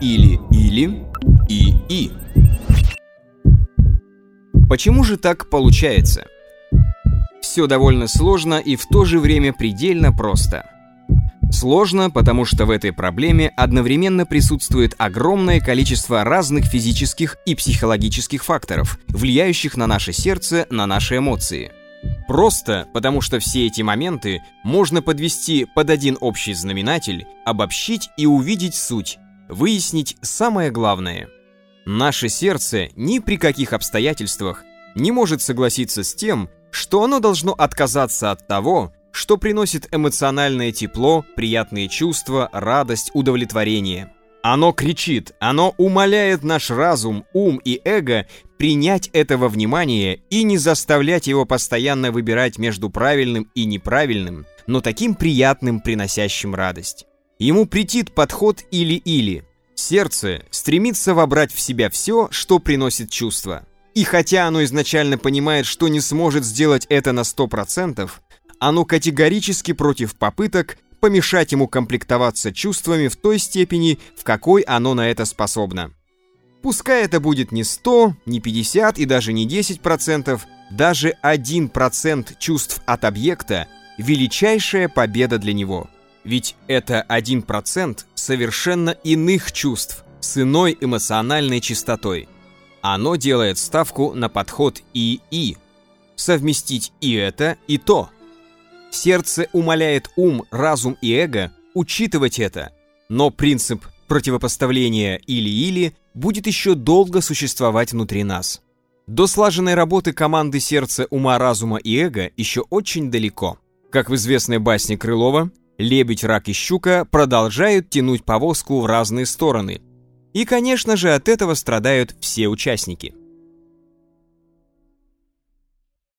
или-или и и. Почему же так получается? Все довольно сложно и в то же время предельно просто. Сложно, потому что в этой проблеме одновременно присутствует огромное количество разных физических и психологических факторов, влияющих на наше сердце, на наши эмоции. Просто, потому что все эти моменты можно подвести под один общий знаменатель, обобщить и увидеть суть, выяснить самое главное. Наше сердце ни при каких обстоятельствах не может согласиться с тем, что оно должно отказаться от того, что приносит эмоциональное тепло, приятные чувства, радость, удовлетворение. Оно кричит, оно умоляет наш разум, ум и эго принять этого внимания и не заставлять его постоянно выбирать между правильным и неправильным, но таким приятным, приносящим радость. Ему претит подход или-или. Сердце стремится вобрать в себя все, что приносит чувство. И хотя оно изначально понимает, что не сможет сделать это на 100%, оно категорически против попыток помешать ему комплектоваться чувствами в той степени, в какой оно на это способно. Пускай это будет не 100, не 50 и даже не 10%, даже 1% чувств от объекта – величайшая победа для него. Ведь это 1% совершенно иных чувств с иной эмоциональной чистотой. Оно делает ставку на подход и-и. Совместить и это, и то – Сердце умоляет ум, разум и эго учитывать это, но принцип противопоставления или-или будет еще долго существовать внутри нас. До слаженной работы команды сердца, ума, разума и эго еще очень далеко. Как в известной басне Крылова, лебедь, рак и щука продолжают тянуть повозку в разные стороны. И, конечно же, от этого страдают все участники.